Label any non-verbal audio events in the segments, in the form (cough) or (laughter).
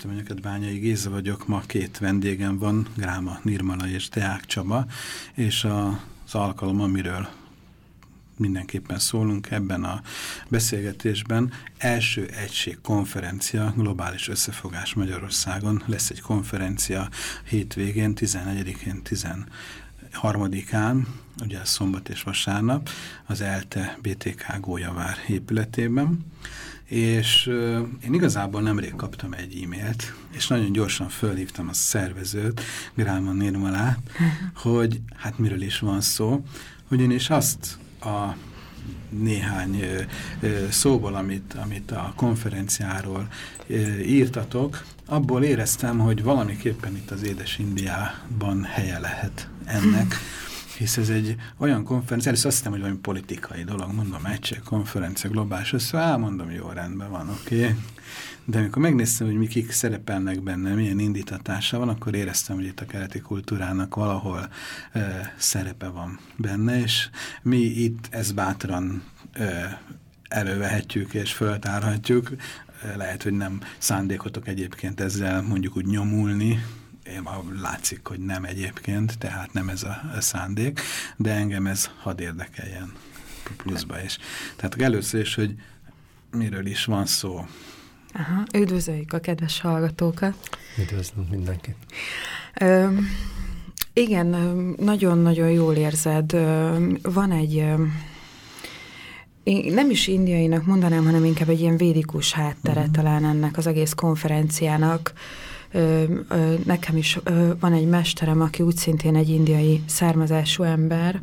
Köszöntöm Bányai Géza vagyok. Ma két vendégem van, Gráma Nirmala és Deák Csaba, és az alkalom, amiről mindenképpen szólunk ebben a beszélgetésben. Első egység konferencia, globális összefogás Magyarországon. Lesz egy konferencia hétvégén, 14-én, 13-án, ugye szombat és vasárnap, az ELTE BTK Gólyavár épületében. És én igazából nemrég kaptam egy e-mailt, és nagyon gyorsan fölhívtam a szervezőt, Gráma Nirmalát, hogy hát miről is van szó, ugyanis azt a néhány szóból, amit, amit a konferenciáról írtatok, abból éreztem, hogy valamiképpen itt az Édes Indiában helye lehet ennek, (laughs) hisz ez egy olyan konferencia, először azt hiszem, hogy valami politikai dolog, mondom, egység, konferencia, globális össze, elmondom, jó, rendben van, oké. Okay. De amikor megnéztem, hogy mikik szerepelnek benne, milyen indítatása van, akkor éreztem, hogy itt a keleti kultúrának valahol e, szerepe van benne, és mi itt ezt bátran e, elővehetjük és föltárhatjuk. Lehet, hogy nem szándékotok egyébként ezzel mondjuk úgy nyomulni, látszik, hogy nem egyébként, tehát nem ez a, a szándék, de engem ez hadd érdekeljen pluszba is. Tehát először is, hogy miről is van szó. Aha, üdvözöljük a kedves hallgatókat. Üdvözlünk mindenkit. Ö, igen, nagyon-nagyon jól érzed. Van egy, nem is indiainak mondanám, hanem inkább egy ilyen védikus háttere uh mhm. -huh. talán ennek az egész konferenciának ö, ö, nekem is ö, van egy mesterem, aki úgy szintén egy indiai származású ember,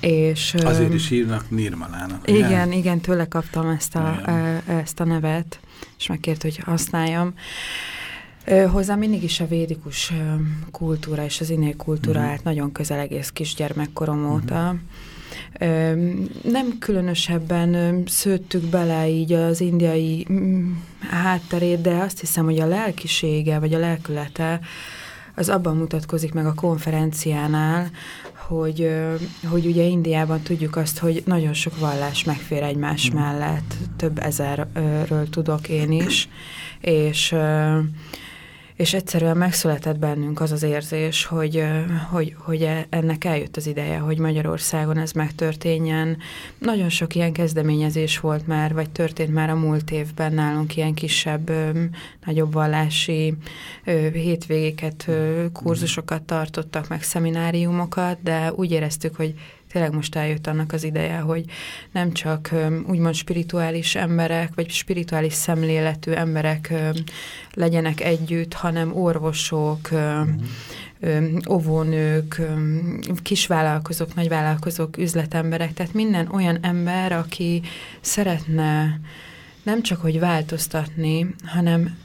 és, Azért is hívnak Nirmalának. Igen, ugye? igen, tőle kaptam ezt a, igen. ezt a nevet, és megkért, hogy használjam. Hozzá mindig is a védikus kultúra és az indiai kultúra mm. állt nagyon közel egész kisgyermekkorom mm. óta. Nem különösebben szőttük bele így az indiai mm, hátterét, de azt hiszem, hogy a lelkisége, vagy a lelkülete az abban mutatkozik meg a konferenciánál, hogy, hogy ugye Indiában tudjuk azt, hogy nagyon sok vallás megfér egymás mm. mellett, több ezerről tudok én is, és és egyszerűen megszületett bennünk az az érzés, hogy, hogy, hogy e, ennek eljött az ideje, hogy Magyarországon ez megtörténjen. Nagyon sok ilyen kezdeményezés volt már, vagy történt már a múlt évben nálunk ilyen kisebb, nagyobb vallási hétvégéket, kurzusokat tartottak, meg szemináriumokat, de úgy éreztük, hogy tényleg most eljött annak az ideje, hogy nem csak úgymond spirituális emberek, vagy spirituális szemléletű emberek legyenek együtt, hanem orvosok, mm. óvónők, kisvállalkozók, nagyvállalkozók, üzletemberek, tehát minden olyan ember, aki szeretne nem csak, hogy változtatni, hanem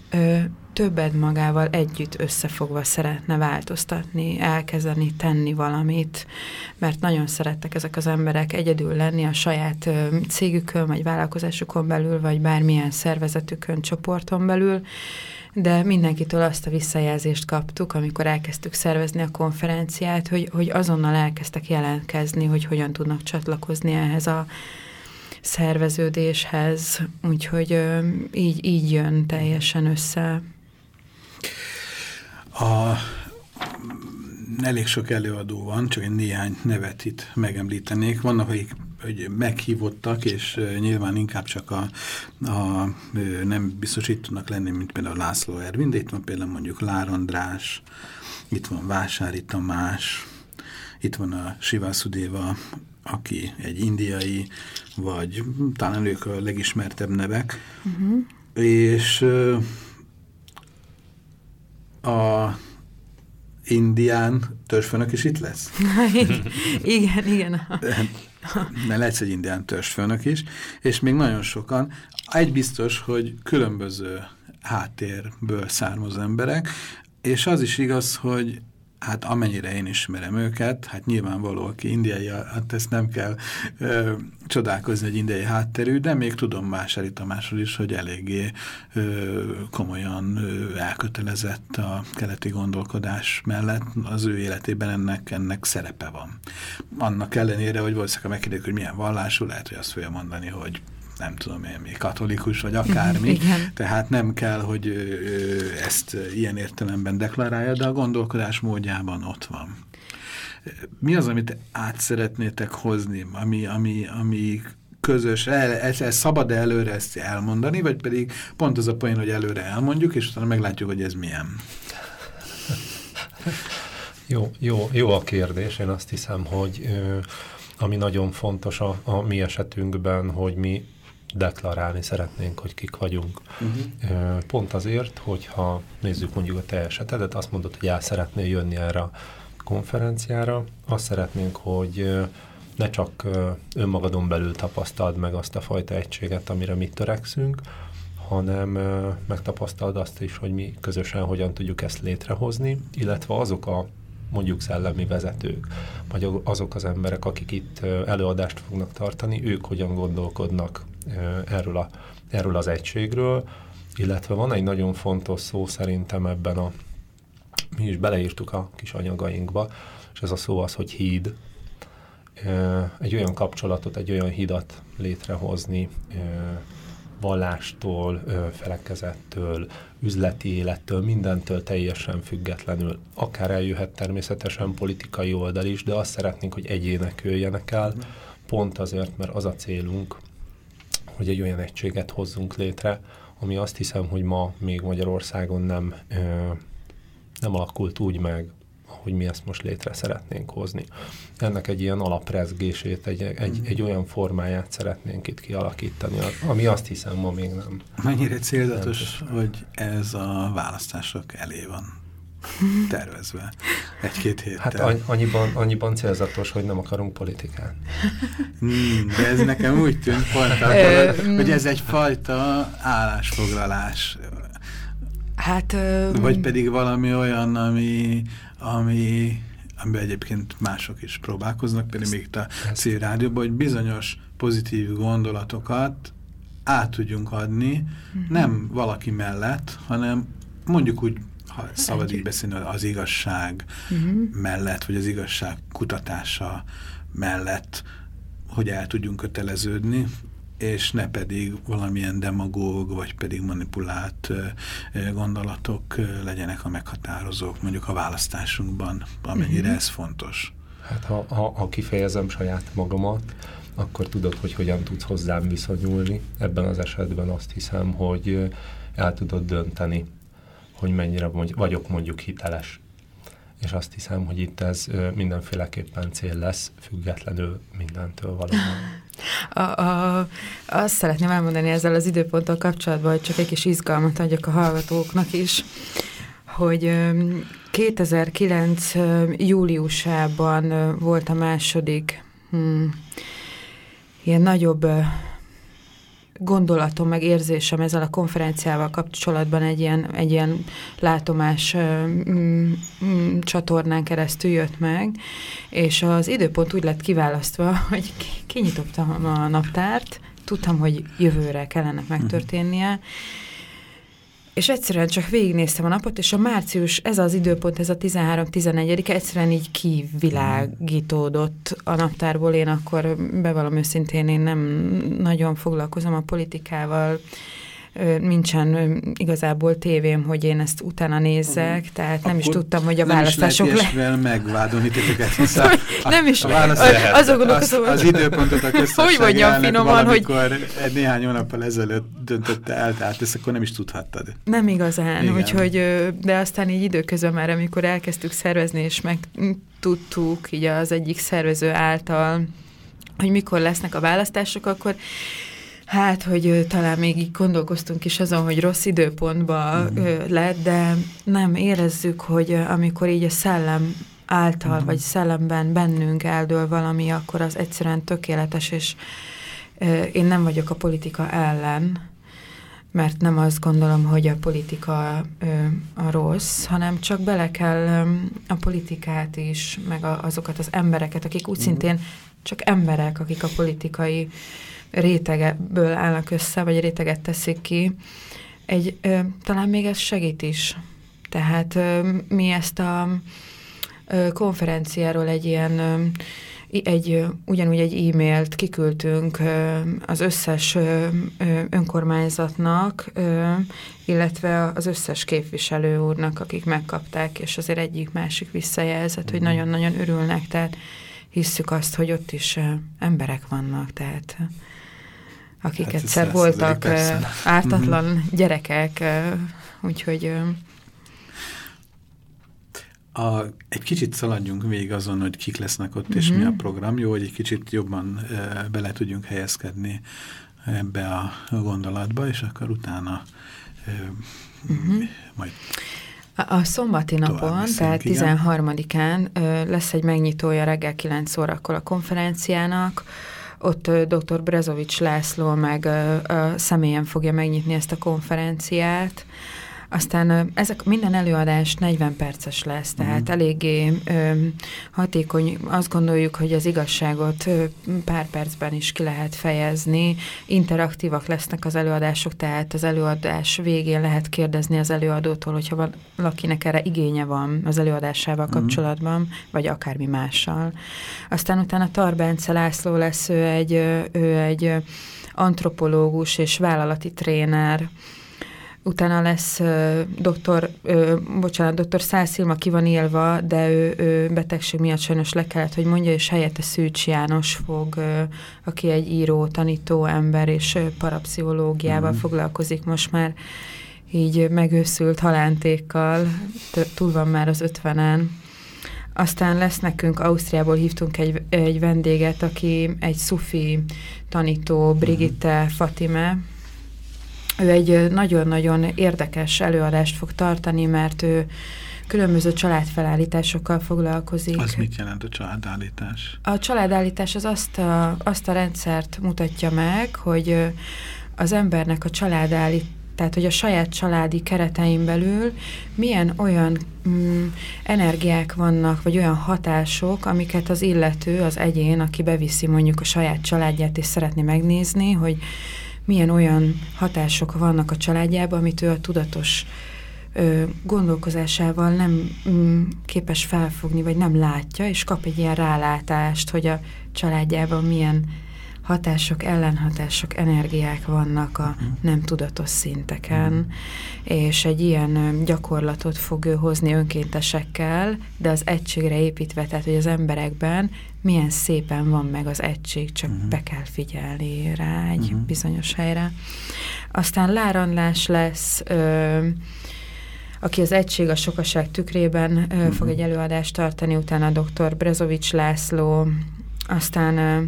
többet magával együtt összefogva szeretne változtatni, elkezdeni tenni valamit, mert nagyon szerettek ezek az emberek egyedül lenni a saját cégükön, vagy vállalkozásukon belül, vagy bármilyen szervezetükön, csoporton belül, de mindenkitől azt a visszajelzést kaptuk, amikor elkezdtük szervezni a konferenciát, hogy, hogy azonnal elkezdtek jelentkezni, hogy hogyan tudnak csatlakozni ehhez a szerveződéshez, úgyhogy így, így jön teljesen össze a, elég sok előadó van, csak egy néhány nevet itt megemlítenék. Vannak, akik hogy meghívottak, és nyilván inkább csak a, a nem biztos itt tudnak lenni, mint például László Ervin, de itt van például mondjuk Lár András, itt van Vásári Tamás, itt van a Sivászudéva, aki egy indiai, vagy talán ők a legismertebb nevek, uh mhm. -huh. és a indián törzsfőnök is itt lesz? (laughs) igen, igen. Mert lesz egy indián törzsfőnök is, és még nagyon sokan. Egy biztos, hogy különböző háttérből származó emberek, és az is igaz, hogy hát amennyire én ismerem őket, hát nyilvánvaló, aki indiai, hát ezt nem kell ö, csodálkozni egy indiai hátterű, de még tudom Másári Tamásról is, hogy eléggé ö, komolyan ö, elkötelezett a keleti gondolkodás mellett, az ő életében ennek, ennek szerepe van. Annak ellenére, hogy valószínűleg megkérdezik, hogy milyen vallású, lehet, hogy azt fogja mondani, hogy nem tudom én, még katolikus, vagy akármi. (laughs) Igen. Tehát nem kell, hogy ezt ilyen értelemben deklarálja, de a gondolkodás módjában ott van. Mi az, amit át szeretnétek hozni, ami, ami, ami közös, ez, ez szabad -e előre ezt elmondani, vagy pedig pont az a poén, hogy előre elmondjuk, és utána meglátjuk, hogy ez milyen. (laughs) Jó, jó, jó a kérdés. Én azt hiszem, hogy ö, ami nagyon fontos a, a mi esetünkben, hogy mi deklarálni szeretnénk, hogy kik vagyunk. Uh-huh. Pont azért, hogyha nézzük mondjuk a te esetedet, azt mondod, hogy el szeretnél jönni erre a konferenciára, azt szeretnénk, hogy ne csak önmagadon belül tapasztald meg azt a fajta egységet, amire mi törekszünk, hanem megtapasztald azt is, hogy mi közösen hogyan tudjuk ezt létrehozni, illetve azok a mondjuk szellemi vezetők, vagy azok az emberek, akik itt előadást fognak tartani, ők hogyan gondolkodnak erről, a, erről az egységről, illetve van egy nagyon fontos szó szerintem ebben a, mi is beleírtuk a kis anyagainkba, és ez a szó az, hogy híd. Egy olyan kapcsolatot, egy olyan hidat létrehozni vallástól, felekezettől, üzleti élettől, mindentől teljesen függetlenül. Akár eljöhet természetesen politikai oldal is, de azt szeretnénk, hogy egyének jöjjenek el, pont azért, mert az a célunk, hogy egy olyan egységet hozzunk létre, ami azt hiszem, hogy ma még Magyarországon nem, nem alakult úgy meg, hogy mi ezt most létre szeretnénk hozni. Ennek egy ilyen alaprezgését, egy, egy, egy olyan formáját szeretnénk itt kialakítani, ami azt hiszem ma még nem. Mennyire célzatos, nem hogy ez a választások elé van tervezve egy-két héttel. Hát annyiban, annyiban célzatos, hogy nem akarunk politikát. Hmm, de ez nekem úgy tűnt pont, (laughs) akkor, hogy ez egyfajta állásfoglalás. Hát... Vagy pedig valami olyan, ami, ami amiben egyébként mások is próbálkoznak, például még a civil rádióban, hogy bizonyos pozitív gondolatokat át tudjunk adni, nem valaki mellett, hanem mondjuk úgy ha szabad így beszélni, az igazság uh mhm. -huh. mellett, vagy az igazság kutatása mellett, hogy el tudjunk köteleződni, és ne pedig valamilyen demagóg, vagy pedig manipulált gondolatok legyenek a meghatározók, mondjuk a választásunkban, amennyire uh mhm. -huh. ez fontos. Hát ha, ha, ha kifejezem saját magamat, akkor tudod, hogy hogyan tudsz hozzám viszonyulni. Ebben az esetben azt hiszem, hogy el tudod dönteni, hogy mennyire vagyok mondjuk hiteles. És azt hiszem, hogy itt ez mindenféleképpen cél lesz, függetlenül mindentől valóban. A, a, azt szeretném elmondani ezzel az időponttal kapcsolatban, hogy csak egy kis izgalmat adjak a hallgatóknak is, hogy 2009. júliusában volt a második hmm, ilyen nagyobb gondolatom, meg érzésem ezzel a konferenciával kapcsolatban egy ilyen, egy ilyen látomás mm, mm, csatornán keresztül jött meg, és az időpont úgy lett kiválasztva, (laughs) hogy kinyitottam a naptárt, tudtam, hogy jövőre kellene megtörténnie, uh-huh és egyszerűen csak végignéztem a napot, és a március, ez az időpont, ez a 13-14 egyszerűen így kivilágítódott a naptárból. Én akkor bevallom őszintén, én nem nagyon foglalkozom a politikával, nincsen igazából tévém, hogy én ezt utána nézzek, uh, tehát nem is tudtam, hogy a választások le... Nem is megvádolni titeket, hiszen a, (laughs) nem is, a válasz az, az, az, az időpontot a (laughs) hogy mondjam finoman, hogy... egy néhány hónappal ezelőtt döntötte el, tehát ezt akkor nem is tudhattad. Nem igazán, Igen. úgyhogy, de aztán így időközben már, amikor elkezdtük szervezni, és megtudtuk így az egyik szervező által, hogy mikor lesznek a választások, akkor Hát, hogy talán még így gondolkoztunk is azon, hogy rossz időpontban uh-huh. lett, de nem érezzük, hogy amikor így a szellem által, uh-huh. vagy szellemben bennünk eldől valami, akkor az egyszerűen tökéletes, és én nem vagyok a politika ellen, mert nem azt gondolom, hogy a politika ö, a rossz, hanem csak bele kell ö, a politikát is, meg a, azokat az embereket, akik úgy uh-huh. szintén csak emberek, akik a politikai rétegből állnak össze, vagy réteget teszik ki, egy, ö, talán még ez segít is. Tehát ö, mi ezt a ö, konferenciáról egy ilyen ö, egy, ugyanúgy egy e-mailt kiküldtünk az összes önkormányzatnak, illetve az összes képviselő úrnak, akik megkapták, és azért egyik másik visszajelzett, hogy mhm. nagyon-nagyon örülnek, tehát hisszük azt, hogy ott is emberek vannak, tehát akik hát egyszer voltak ártatlan mm -hmm. gyerekek, úgyhogy a, egy kicsit szaladjunk végig azon, hogy kik lesznek ott, mm -hmm. és mi a mhm. program. Jó, hogy egy kicsit jobban e, bele tudjunk helyezkedni ebbe a gondolatba, és akkor utána e, mm -hmm. majd a, a szombati napon, tehát 13-án lesz egy megnyitója reggel 9 órakor a konferenciának, ott dr. Brezovics László meg személyen fogja megnyitni ezt a konferenciát, aztán ezek minden előadás 40 perces lesz, tehát mm. eléggé ö, hatékony. Azt gondoljuk, hogy az igazságot ö, pár percben is ki lehet fejezni. Interaktívak lesznek az előadások, tehát az előadás végén lehet kérdezni az előadótól, hogyha valakinek erre igénye van az előadásával mm. kapcsolatban, vagy akármi mással. Aztán utána Tarbence László lesz, ő egy, ő egy antropológus és vállalati tréner, utána lesz uh, doktor, uh, bocsánat, doktor Szászilma ki van élva, de ő, ő betegség miatt sajnos le kellett, hogy mondja, és helyette Szűcs János fog, uh, aki egy író, tanító ember, és uh, parapszichológiával mm. foglalkozik most már így megőszült halántékkal, túl van már az ötvenen. Aztán lesz nekünk, Ausztriából hívtunk egy, egy vendéget, aki egy szufi tanító, Brigitte Fatime, ő egy nagyon-nagyon érdekes előadást fog tartani, mert ő különböző családfelállításokkal foglalkozik. Az mit jelent a családállítás? A családállítás az azt a, azt a rendszert mutatja meg, hogy az embernek a családállít, tehát hogy a saját családi keretein belül milyen olyan mm, energiák vannak, vagy olyan hatások, amiket az illető, az egyén, aki beviszi mondjuk a saját családját és szeretné megnézni, hogy milyen olyan hatások vannak a családjában, amit ő a tudatos ö, gondolkozásával nem mm, képes felfogni, vagy nem látja, és kap egy ilyen rálátást, hogy a családjában milyen hatások, ellenhatások, energiák vannak a uh-huh. nem tudatos szinteken, uh-huh. és egy ilyen gyakorlatot fog ő hozni önkéntesekkel, de az egységre építve, tehát hogy az emberekben milyen szépen van meg az egység, csak uh-huh. be kell figyelni rá egy uh-huh. bizonyos helyre. Aztán láranlás lesz, ö, aki az egység a sokaság tükrében ö, uh-huh. fog egy előadást tartani, utána a dr. Brezovics László, aztán ö,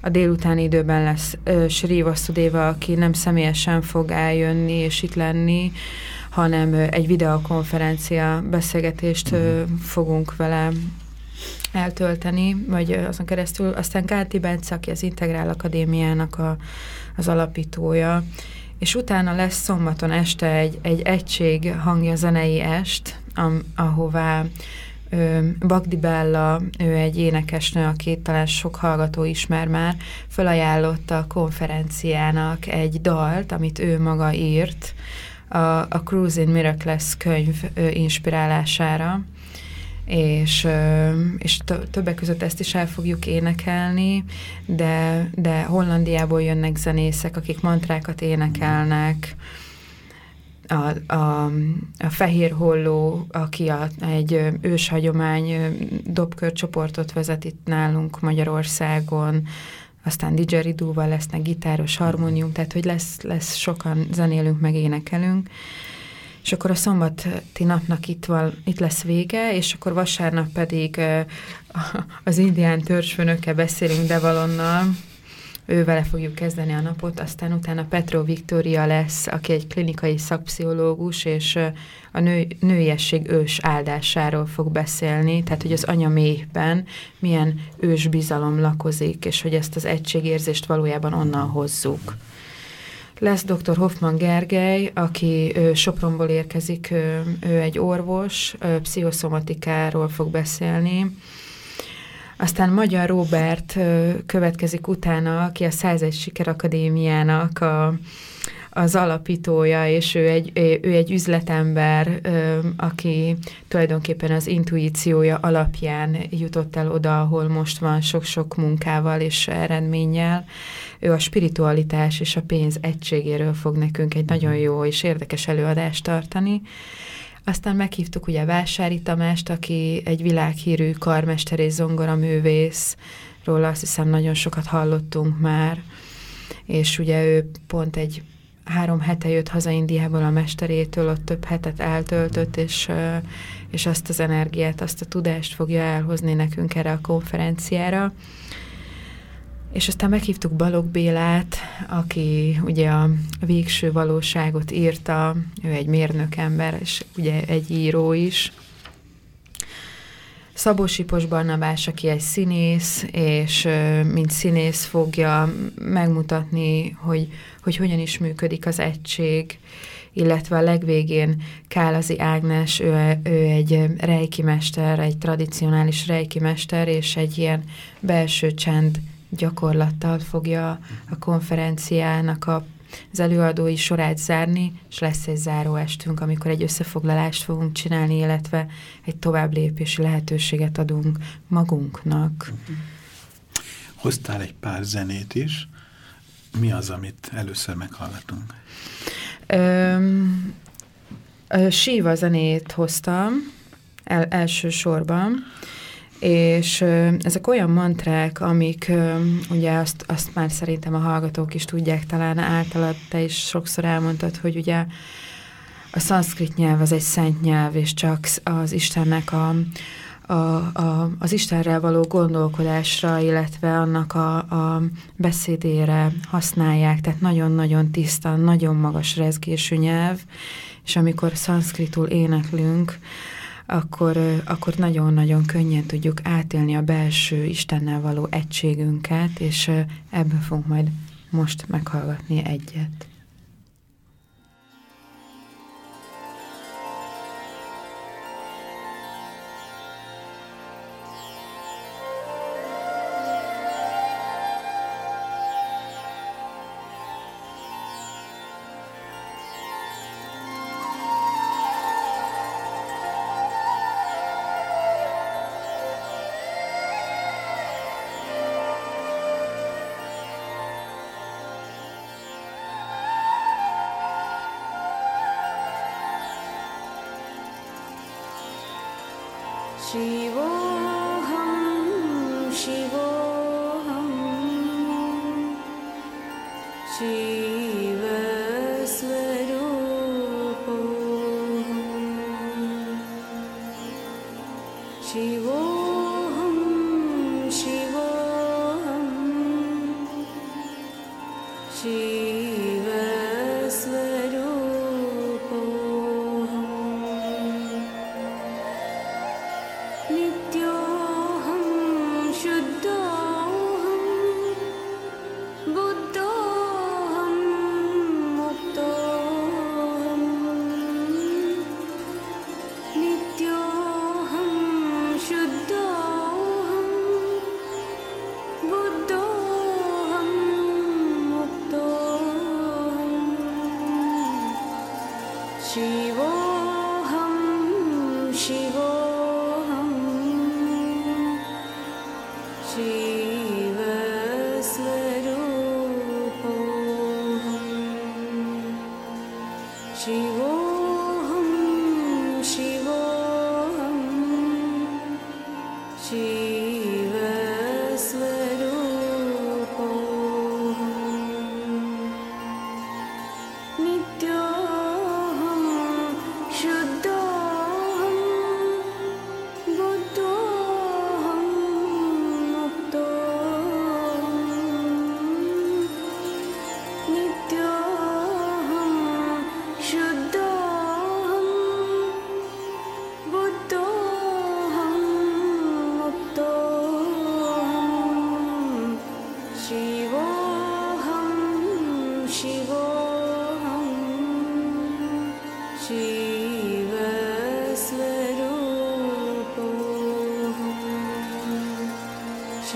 a délutáni időben lesz uh, Sri Vasudeva, aki nem személyesen fog eljönni és itt lenni, hanem uh, egy videokonferencia beszélgetést uh, fogunk vele eltölteni, vagy azon keresztül. Aztán Káti Bence, aki az Integrál Akadémiának a, az alapítója, és utána lesz szombaton este egy, egy egység hangja zenei est, am, ahová Bagdi Bella, ő egy énekesnő, akit talán sok hallgató ismer már, felajánlotta a konferenciának egy dalt, amit ő maga írt, a, a Cruise Miracles könyv inspirálására, és, és többek között ezt is el fogjuk énekelni, de, de Hollandiából jönnek zenészek, akik mantrákat énekelnek, a, a, a Fehér Holló, aki a, egy őshagyomány dobkörcsoportot vezet itt nálunk Magyarországon, aztán didgeridóval lesznek gitáros harmónium, tehát hogy lesz, lesz sokan zenélünk, meg énekelünk. És akkor a szombati napnak itt, van, itt lesz vége, és akkor vasárnap pedig az indián törzsfőnökkel beszélünk Devalonnal, ő vele fogjuk kezdeni a napot, aztán utána Petro Viktória lesz, aki egy klinikai szakpszichológus, és a nő, nőiesség ős áldásáról fog beszélni, tehát hogy az anya méhben milyen ős bizalom lakozik, és hogy ezt az egységérzést valójában onnan hozzuk. Lesz dr. Hoffman Gergely, aki ő, Sopronból érkezik, ő, ő egy orvos, ő, pszichoszomatikáról fog beszélni, aztán Magyar Robert következik utána, aki a 101 Sikerakadémiának a, az alapítója, és ő egy, ő egy üzletember, aki tulajdonképpen az intuíciója alapján jutott el oda, ahol most van sok-sok munkával és eredménnyel. Ő a spiritualitás és a pénz egységéről fog nekünk egy nagyon jó és érdekes előadást tartani. Aztán meghívtuk ugye Vásári Tamást, aki egy világhírű karmester és zongoraművész, róla azt hiszem nagyon sokat hallottunk már, és ugye ő pont egy három hete jött haza Indiából a mesterétől, ott több hetet eltöltött, és, és azt az energiát, azt a tudást fogja elhozni nekünk erre a konferenciára. És aztán meghívtuk Balog Bélát, aki ugye a végső valóságot írta, ő egy mérnök ember, és ugye egy író is. Szabó Sipos Barnabás, aki egy színész, és mint színész fogja megmutatni, hogy, hogy hogyan is működik az egység, illetve a legvégén Kálazi Ágnes, ő, ő egy rejki mester, egy tradicionális rejki mester, és egy ilyen belső csend gyakorlattal fogja a konferenciának a, az előadói sorát zárni, és lesz egy záróestünk, amikor egy összefoglalást fogunk csinálni, illetve egy tovább lépési lehetőséget adunk magunknak. Hoztál egy pár zenét is. Mi az, amit először meghallgatunk? Öm, Síva zenét hoztam el, elsősorban és ezek olyan mantrák, amik ugye azt, azt már szerintem a hallgatók is tudják, talán általad te is sokszor elmondtad, hogy ugye a szanszkrit nyelv az egy szent nyelv, és csak az Istennek a, a, a, az Istenrel való gondolkodásra, illetve annak a, a beszédére használják, tehát nagyon-nagyon tiszta, nagyon magas rezgésű nyelv, és amikor szanszkritul éneklünk, akkor, akkor nagyon-nagyon könnyen tudjuk átélni a belső Istennel való egységünket, és ebből fogunk majd most meghallgatni egyet. she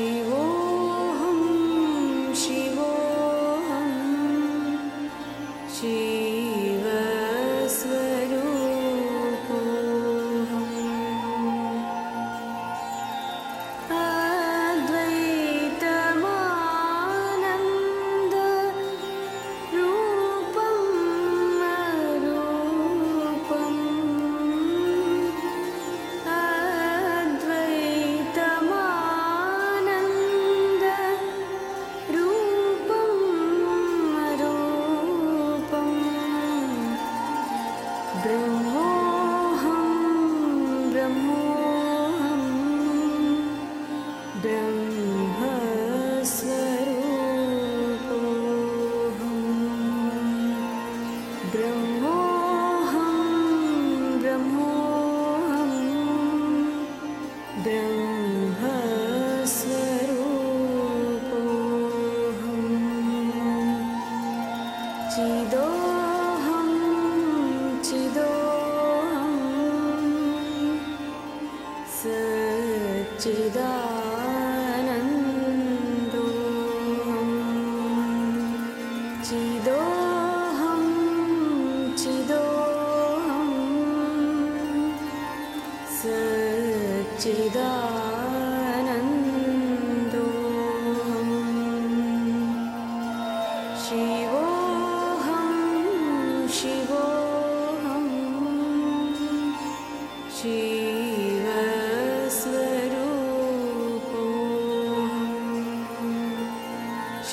you.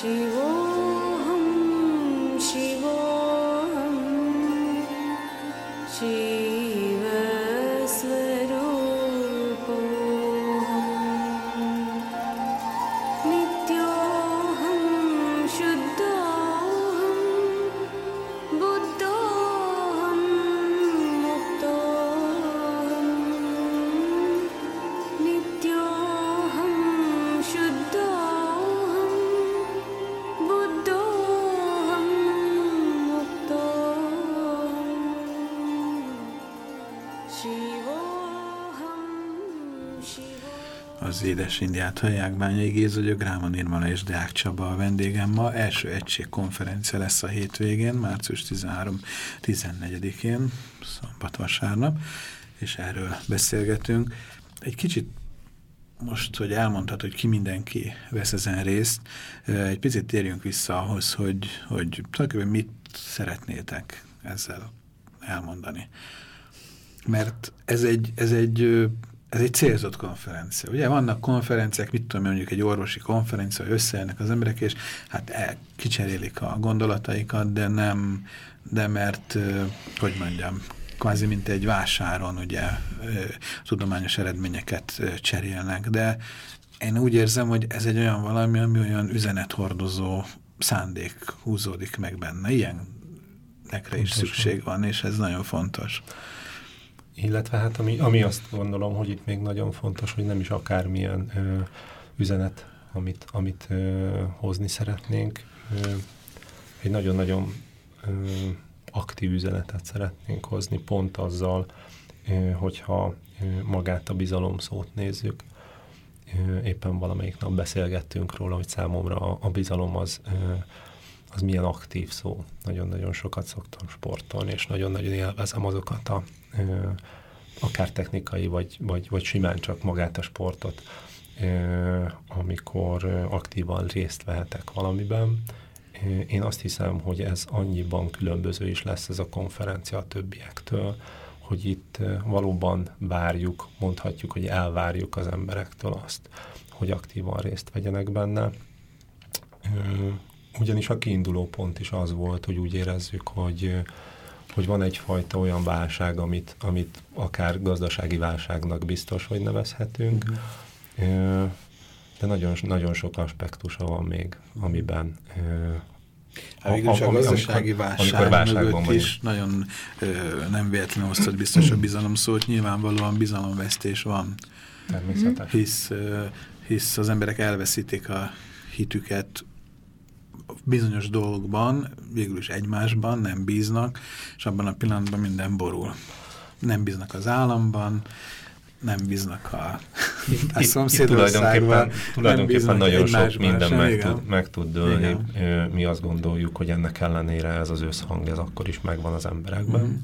शिवोऽहं शिवो Shiv az Édes Indiát hallják, Bányai Géza vagyok, Rámon Irmala és Deák Csaba a vendégem ma. Első egység konferencia lesz a hétvégén, március 13-14-én, szombat-vasárnap, és erről beszélgetünk. Egy kicsit most, hogy elmondtad, hogy ki mindenki vesz ezen részt, egy picit térjünk vissza ahhoz, hogy, hogy tulajdonképpen mit szeretnétek ezzel elmondani. Mert ez egy, ez egy ez egy célzott konferencia. Ugye vannak konferenciák, mit tudom, mondjuk egy orvosi konferencia, összejönnek az emberek, és hát el, kicserélik a gondolataikat, de nem, de mert, hogy mondjam, kvázi mint egy vásáron ugye tudományos eredményeket cserélnek, de én úgy érzem, hogy ez egy olyan valami, ami olyan üzenethordozó szándék húzódik meg benne. Ilyenekre is szükség van, és ez nagyon fontos. Illetve hát ami, ami azt gondolom, hogy itt még nagyon fontos, hogy nem is akármilyen ö, üzenet, amit, amit ö, hozni szeretnénk. Ö, egy nagyon-nagyon aktív üzenetet szeretnénk hozni, pont azzal, ö, hogyha ö, magát a bizalom szót nézzük. Ö, éppen valamelyik nap beszélgettünk róla, hogy számomra a, a bizalom az, ö, az milyen aktív szó. Nagyon-nagyon sokat szoktam sportolni, és nagyon-nagyon élvezem azokat a akár technikai, vagy, vagy, vagy simán csak magát a sportot, amikor aktívan részt vehetek valamiben. Én azt hiszem, hogy ez annyiban különböző is lesz ez a konferencia a többiektől, hogy itt valóban várjuk, mondhatjuk, hogy elvárjuk az emberektől azt, hogy aktívan részt vegyenek benne. Ugyanis a kiinduló pont is az volt, hogy úgy érezzük, hogy hogy van egyfajta olyan válság, amit, amit akár gazdasági válságnak biztos, hogy nevezhetünk, mm. de nagyon, nagyon sok aspektusa van még, amiben Hát végülis a, a gazdasági válság mögött is nagyon ö, nem véletlenül osztott biztos a bizalom szót, nyilvánvalóan bizalomvesztés van. Természetes. Hisz, ö, hisz az emberek elveszítik a hitüket bizonyos dolgokban, végül is egymásban nem bíznak, és abban a pillanatban minden borul. Nem bíznak az államban, nem bíznak a, (laughs) a szomszédországban, tulajdonképpen nagyon sok minden meg tud, meg tud dőlni. Igen. Mi azt gondoljuk, hogy ennek ellenére ez az összhang, ez akkor is megvan az emberekben. Mm.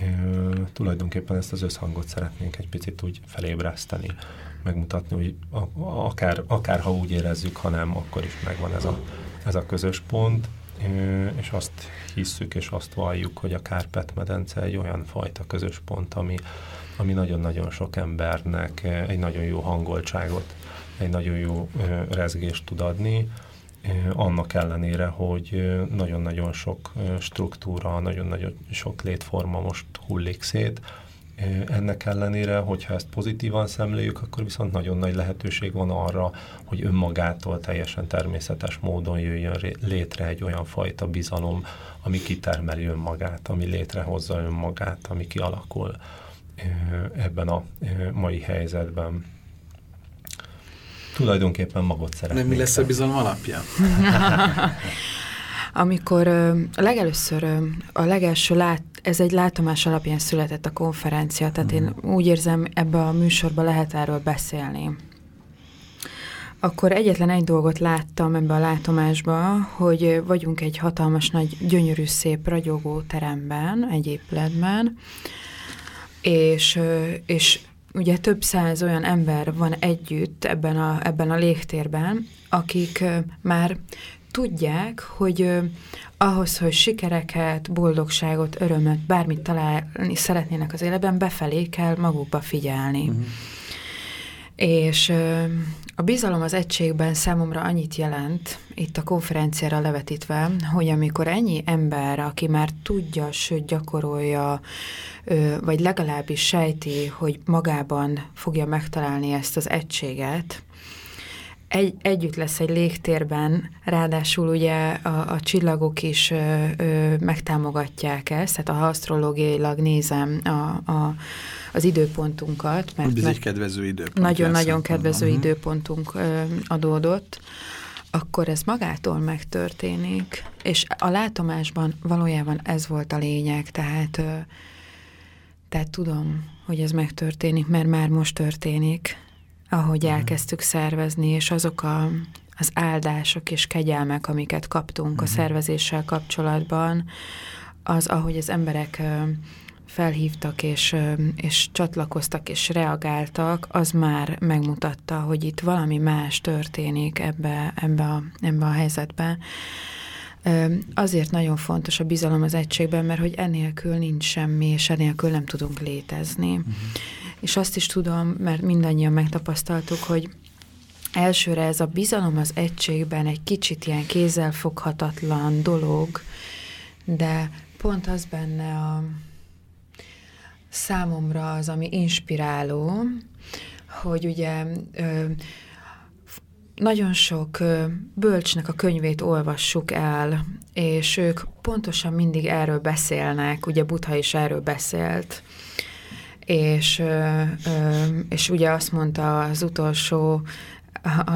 Uh, tulajdonképpen ezt az összhangot szeretnénk egy picit úgy felébreszteni, megmutatni, hogy akár, akár ha úgy érezzük, ha nem, akkor is megvan ez a ez a közös pont, és azt hisszük és azt valljuk, hogy a Kárpát-medence egy olyan fajta közös pont, ami, ami nagyon-nagyon sok embernek egy nagyon jó hangoltságot, egy nagyon jó rezgést tud adni, annak ellenére, hogy nagyon-nagyon sok struktúra, nagyon-nagyon sok létforma most hullik szét, ennek ellenére, hogyha ezt pozitívan szemléljük, akkor viszont nagyon nagy lehetőség van arra, hogy önmagától teljesen természetes módon jöjjön létre egy olyan fajta bizalom, ami kitermeli önmagát, ami létrehozza önmagát, ami kialakul ebben a mai helyzetben. Tulajdonképpen magot szeretnék. Nem mi lesz a bizalom alapja? (laughs) Amikor a legelőször, a legelső lát, ez egy látomás alapján született a konferencia, tehát én mhm. úgy érzem, ebbe a műsorba lehet erről beszélni. Akkor egyetlen egy dolgot láttam ebbe a látomásba, hogy vagyunk egy hatalmas nagy, gyönyörű, szép, ragyogó teremben, egy épületben, és, és ugye több száz olyan ember van együtt ebben a, ebben a légtérben, akik már tudják, hogy ahhoz, hogy sikereket, boldogságot, örömöt, bármit találni szeretnének az életben, befelé kell magukba figyelni. Uh mhm. -huh. És a bizalom az egységben számomra annyit jelent, itt a konferenciára levetítve, hogy amikor ennyi ember, aki már tudja, sőt gyakorolja, vagy legalábbis sejti, hogy magában fogja megtalálni ezt az egységet, egy, együtt lesz egy légtérben, ráadásul ugye a, a csillagok is ö, ö, megtámogatják ezt, tehát ha asztrológiailag nézem a, a, az időpontunkat. Mert, Ez egy kedvező időpont. Nagyon-nagyon kedvező uh mhm. -huh. időpontunk ö, adódott, akkor ez magától megtörténik, és a látomásban valójában ez volt a lényeg, tehát, tehát tudom, hogy ez megtörténik, mert már most történik ahogy mhm. elkezdtük szervezni, és azok a, az áldások és kegyelmek, amiket kaptunk a mhm. szervezéssel kapcsolatban, az, ahogy az emberek felhívtak és, és csatlakoztak és reagáltak, az már megmutatta, hogy itt valami más történik ebbe, ebbe, a, ebbe a helyzetbe. Azért nagyon fontos a bizalom az egységben, mert hogy enélkül nincs semmi, és enélkül nem tudunk létezni. Uh-huh és azt is tudom, mert mindannyian megtapasztaltuk, hogy elsőre ez a bizalom az egységben egy kicsit ilyen kézzelfoghatatlan dolog, de pont az benne a számomra az, ami inspiráló, hogy ugye ö, nagyon sok bölcsnek a könyvét olvassuk el, és ők pontosan mindig erről beszélnek, ugye Butha is erről beszélt, és, és ugye azt mondta az utolsó, a,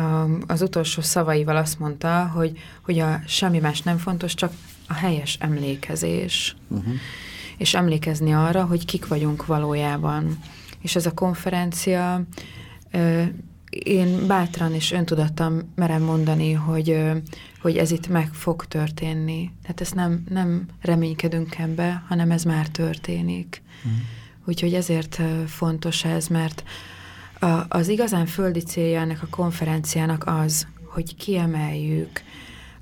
a, az utolsó szavaival azt mondta, hogy, hogy a semmi más nem fontos, csak a helyes emlékezés. Uh-huh. És emlékezni arra, hogy kik vagyunk valójában. És ez a konferencia, én bátran és öntudattam merem mondani, hogy, hogy ez itt meg fog történni. Tehát ezt nem, nem reménykedünk ebbe, hanem ez már történik. Uh-huh. Úgyhogy ezért fontos ez, mert a, az igazán földi célja ennek a konferenciának az, hogy kiemeljük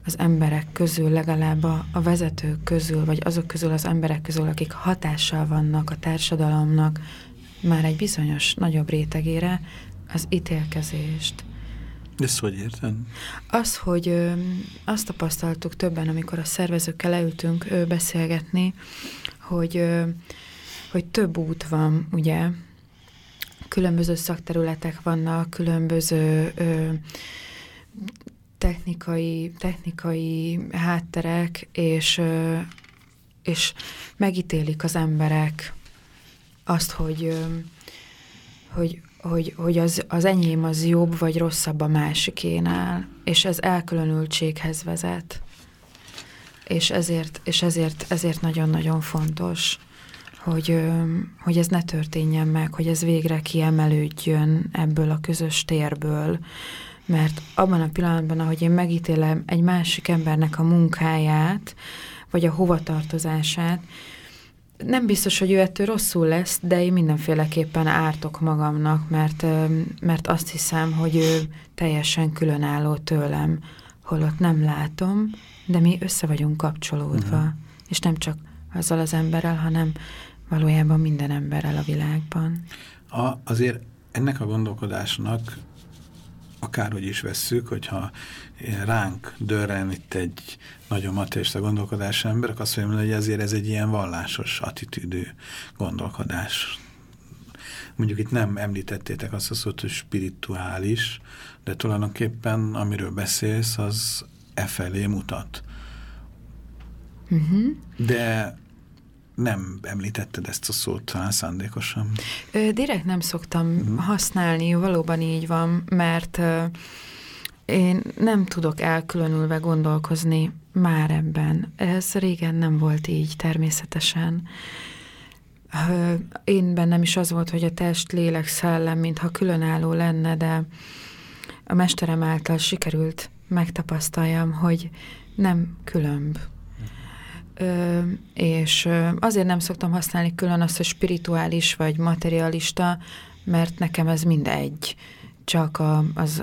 az emberek közül, legalább a, a vezetők közül, vagy azok közül az emberek közül, akik hatással vannak a társadalomnak, már egy bizonyos nagyobb rétegére, az ítélkezést. Ezt hogy érted? Az, hogy ö, azt tapasztaltuk többen, amikor a szervezőkkel leültünk ö, beszélgetni, hogy ö, hogy több út van, ugye, különböző szakterületek vannak, különböző ö, technikai, technikai hátterek, és, ö, és megítélik az emberek azt, hogy, ö, hogy, hogy, hogy az, az enyém az jobb vagy rosszabb a másikénál, és ez elkülönültséghez vezet. És ezért, és ezért, ezért nagyon-nagyon fontos hogy, hogy ez ne történjen meg, hogy ez végre kiemelődjön ebből a közös térből, mert abban a pillanatban, ahogy én megítélem egy másik embernek a munkáját, vagy a hovatartozását, nem biztos, hogy ő ettől rosszul lesz, de én mindenféleképpen ártok magamnak, mert, mert azt hiszem, hogy ő teljesen különálló tőlem, holott nem látom, de mi össze vagyunk kapcsolódva, uh -huh. és nem csak azzal az emberrel, hanem valójában minden emberrel a világban. A, azért ennek a gondolkodásnak akárhogy is vesszük, hogyha ránk dörren itt egy nagyon materialista gondolkodás emberek, azt mondja, hogy ezért ez egy ilyen vallásos attitűdű gondolkodás. Mondjuk itt nem említettétek azt a szót, hogy spirituális, de tulajdonképpen amiről beszélsz, az e felé mutat. Uh mhm. -huh. De nem említetted ezt a szót talán szándékosan. Ö, direkt nem szoktam uh mhm. -huh. használni, valóban így van, mert ö, én nem tudok elkülönülve gondolkozni már ebben. Ez régen nem volt így természetesen. Én bennem is az volt, hogy a test, lélek, szellem, mintha különálló lenne, de a mesterem által sikerült megtapasztaljam, hogy nem különb. És azért nem szoktam használni külön azt, hogy spirituális vagy materialista, mert nekem ez mindegy. Csak a, az,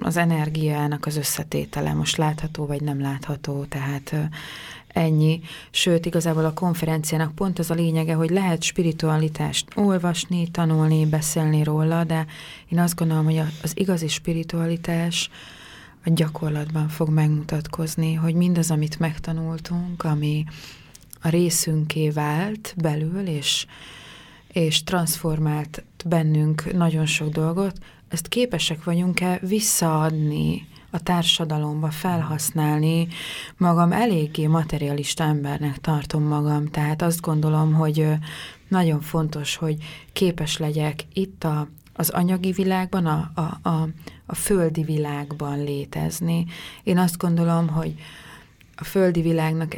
az energiának az összetétele most látható vagy nem látható, tehát ennyi. Sőt, igazából a konferenciának pont az a lényege, hogy lehet spiritualitást olvasni, tanulni, beszélni róla, de én azt gondolom, hogy az igazi spiritualitás a gyakorlatban fog megmutatkozni, hogy mindaz, amit megtanultunk, ami a részünké vált belül, és, és transformált bennünk nagyon sok dolgot, ezt képesek vagyunk-e visszaadni a társadalomba felhasználni. Magam eléggé materialista embernek tartom magam, tehát azt gondolom, hogy nagyon fontos, hogy képes legyek itt a, az anyagi világban, a, a, a, a földi világban létezni. Én azt gondolom, hogy a földi világnak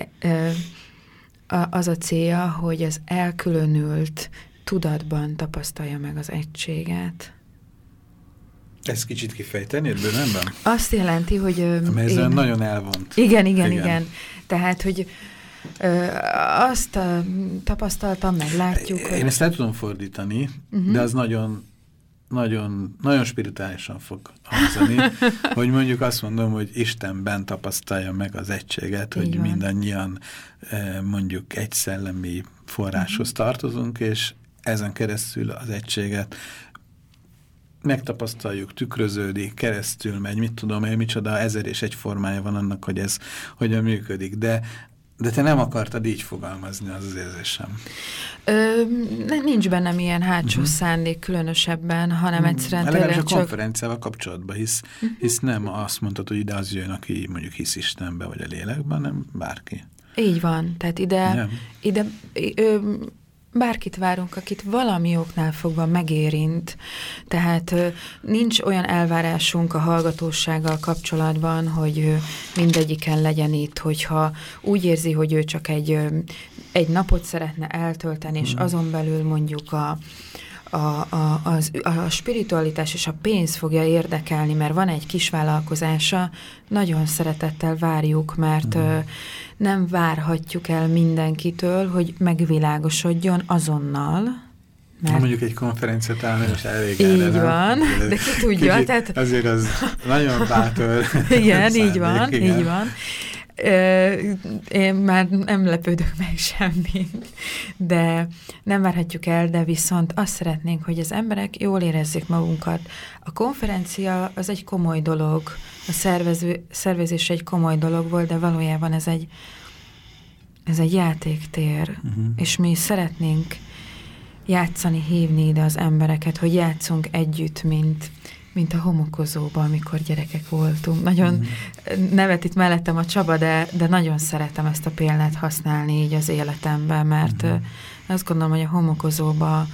az a célja, hogy az elkülönült tudatban tapasztalja meg az egységet. Ezt kicsit kifejtenéd bővenben? Azt jelenti, hogy... Mert ez én... nagyon elvont. Igen, igen, igen, igen. Tehát, hogy ö, azt ö, tapasztaltam, meg látjuk, Én hogy... ezt el tudom fordítani, uh -huh. de az nagyon nagyon, nagyon spirituálisan fog hangzani, (laughs) hogy mondjuk azt mondom, hogy Istenben tapasztalja meg az egységet, hogy mindannyian mondjuk egy szellemi forráshoz -huh. tartozunk, és ezen keresztül az egységet megtapasztaljuk, tükröződik, keresztül megy, mit tudom én, micsoda ezer és egy formája van annak, hogy ez hogyan működik. De, de te nem akartad így fogalmazni, az az érzésem. Ö, nincs bennem ilyen hátsó uh mhm. -huh. szándék különösebben, hanem egyszerűen tényleg csak... a konferenciával kapcsolatban, hisz, uh mhm. -huh. hisz nem azt mondtad, hogy ide az jön, aki mondjuk hisz Istenbe vagy a lélekben, hanem bárki. Így van, tehát ide, nem. ide ö, bárkit várunk, akit valami oknál fogva megérint. Tehát nincs olyan elvárásunk a hallgatósággal kapcsolatban, hogy mindegyiken legyen itt, hogyha úgy érzi, hogy ő csak egy, egy napot szeretne eltölteni, és hmm. azon belül mondjuk a, a, a, az, a spiritualitás és a pénz fogja érdekelni, mert van egy kis vállalkozása, nagyon szeretettel várjuk, mert mm. nem várhatjuk el mindenkitől, hogy megvilágosodjon azonnal, mert... Mondjuk egy konferenciát állni, és elég Így erre, van, nem? de ki tudja. Kicsit, tehát... Azért az nagyon bátor. (laughs) igen, így van, igen. így van én már nem lepődök meg (laughs) semmit, de nem várhatjuk el, de viszont azt szeretnénk, hogy az emberek jól érezzék magunkat. A konferencia az egy komoly dolog, a szervező, szervezés egy komoly dolog volt, de valójában ez egy, ez egy játéktér, uh mhm. -huh. és mi szeretnénk játszani, hívni ide az embereket, hogy játszunk együtt, mint mint a homokozóban, amikor gyerekek voltunk. Nagyon mm. nevet itt mellettem a Csaba, de, de nagyon szeretem ezt a példát használni így az életemben, mert mm. azt gondolom, hogy a homokozóba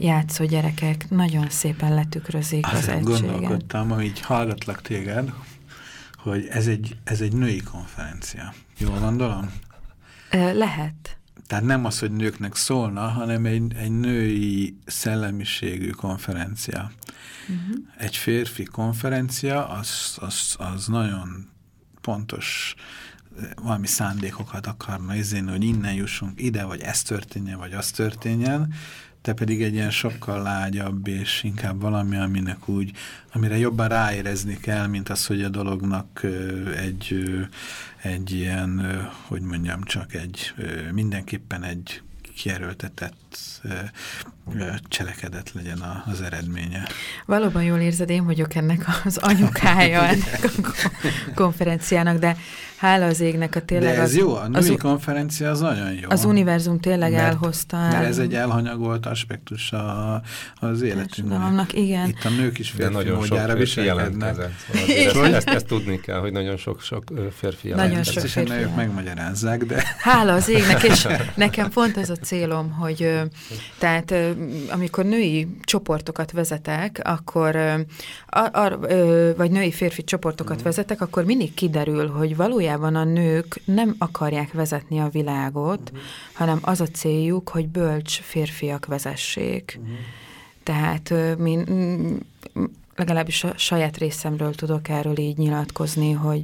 játszó gyerekek nagyon szépen letükrözik Azért az egységet. gondolkodtam, hogy hallgatlak téged, hogy ez egy, ez egy női konferencia. Jól gondolom? Lehet. Tehát nem az, hogy nőknek szólna, hanem egy, egy női szellemiségű konferencia. Uh -huh. Egy férfi konferencia, az, az, az nagyon pontos valami szándékokat akarna izéni, hogy innen jussunk ide, vagy ez történjen, vagy az történjen, te pedig egy ilyen sokkal lágyabb, és inkább valami, aminek úgy, amire jobban ráérezni kell, mint az, hogy a dolognak egy, egy ilyen, hogy mondjam, csak egy, mindenképpen egy kierőltetett cselekedet legyen az eredménye. Valóban jól érzed, én vagyok ennek az anyukája (laughs) ennek a konferenciának, de hála az égnek a tényleg... De ez az, jó, a női az, konferencia az nagyon jó. Az univerzum tényleg mert, elhozta. Mert ez egy elhanyagolt aspektus a, az életünknek. igen. Itt a nők is férfi nagyon módjára viselkednek. Szóval ezt, ezt, ezt tudni kell, hogy nagyon sok-sok férfi Nagyon sok Ezt is a nők megmagyarázzák, de... Hála az égnek, és (laughs) nekem pont ez a célom, hogy tehát amikor női csoportokat vezetek, akkor vagy női-férfi csoportokat mm. vezetek, akkor mindig kiderül, hogy valójában a nők nem akarják vezetni a világot, mm. hanem az a céljuk, hogy bölcs férfiak vezessék. Mm. Tehát mi, legalábbis a saját részemről tudok erről így nyilatkozni, hogy,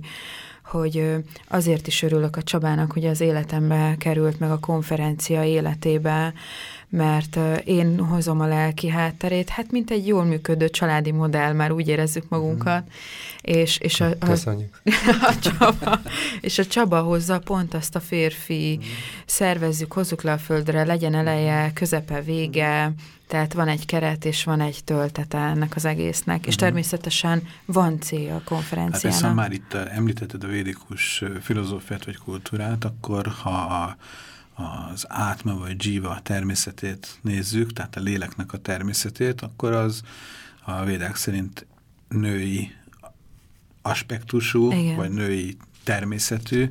hogy azért is örülök a Csabának, hogy az életembe került meg a konferencia életébe, mert én hozom a lelki hátterét, hát mint egy jól működő családi modell, már úgy érezzük magunkat, mm. és, és, a, a, (laughs) a Csaba, és a Csaba hozza pont azt a férfi, mm. szervezzük, hozzuk le a földre, legyen eleje, közepe, vége, tehát van egy keret, és van egy töltete ennek az egésznek, és mhm. természetesen van célja a konferenciának. Hát viszont már itt említetted a védikus filozófiát vagy kultúrát, akkor ha az átma vagy jiva természetét nézzük, tehát a léleknek a természetét, akkor az a védák szerint női aspektusú, Igen. vagy női természetű,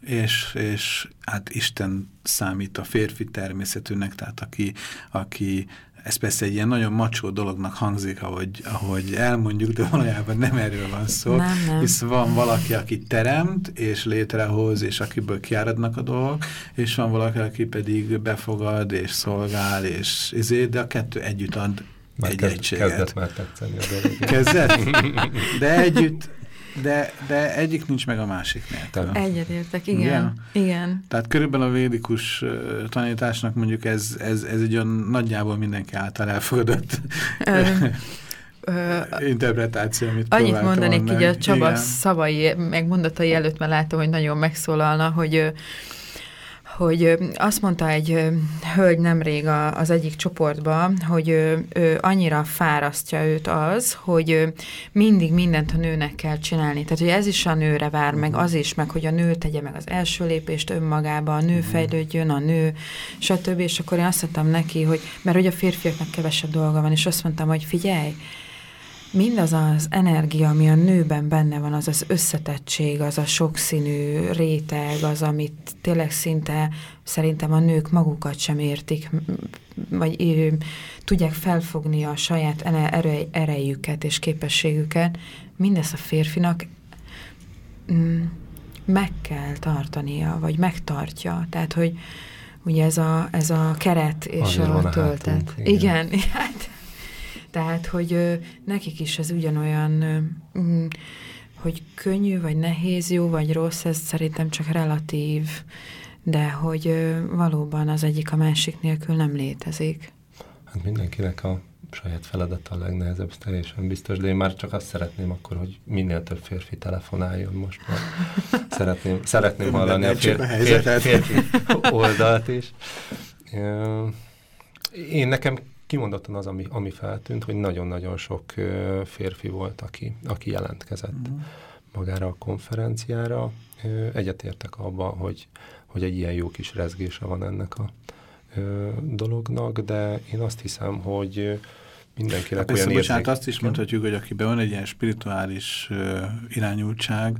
és, és hát Isten számít a férfi természetűnek, tehát aki, aki ez persze egy ilyen nagyon macsó dolognak hangzik, ahogy, ahogy elmondjuk, de valójában nem erről van szó. Nem, nem. Hisz van valaki, aki teremt, és létrehoz, és akiből kiáradnak a dolgok, és van valaki, aki pedig befogad, és szolgál, és ezért, de a kettő együtt ad már egy kezd, egységet. Kezdett már tetszeni a dolog. Kezdett? De együtt, de, de egyik nincs meg a másik nélkül. Egyetértek, igen. igen. igen. Tehát körülbelül a védikus tanításnak mondjuk ez, ez, ez egy olyan nagyjából mindenki által elfogadott interpretáció, amit Annyit mondanék így a Csaba igen. szavai, meg mondatai előtt, mert látom, hogy nagyon megszólalna, hogy hogy azt mondta egy hölgy nemrég az egyik csoportban, hogy ő annyira fárasztja őt az, hogy mindig mindent a nőnek kell csinálni. Tehát, hogy ez is a nőre vár, meg az is, meg hogy a nő tegye meg az első lépést önmagába, a nő fejlődjön, a nő, stb. És akkor én azt mondtam neki, hogy, mert hogy a férfiaknak kevesebb dolga van, és azt mondtam, hogy figyelj, mindaz az energia, ami a nőben benne van, az az összetettség, az a sokszínű réteg, az, amit tényleg szinte szerintem a nők magukat sem értik, vagy ő, tudják felfogni a saját erej, erejüket és képességüket, mindezt a férfinak mm, meg kell tartania, vagy megtartja. Tehát, hogy ugye ez a, ez a keret és Azért a töltet. Hátunk, igen. igen, (laughs) hát tehát, hogy nekik is ez ugyanolyan, mm, hogy könnyű, vagy nehéz, jó, vagy rossz, ez szerintem csak relatív, de hogy valóban az egyik a másik nélkül nem létezik. Hát mindenkinek a saját feladata a legnehezebb, ez teljesen biztos, de én már csak azt szeretném akkor, hogy minél több férfi telefonáljon most már. (laughs) Szeretném, szeretném hallani a, fér, fér, férfi oldalt is. Én nekem kimondottan az, ami, ami feltűnt, hogy nagyon-nagyon sok férfi volt, aki, aki jelentkezett uh-huh. magára a konferenciára. Egyetértek abban, hogy, hogy egy ilyen jó kis rezgése van ennek a dolognak, de én azt hiszem, hogy mindenkinek hát olyan érzék... Bocsánat, azt is mondhatjuk, hogy akiben van egy ilyen spirituális irányultság,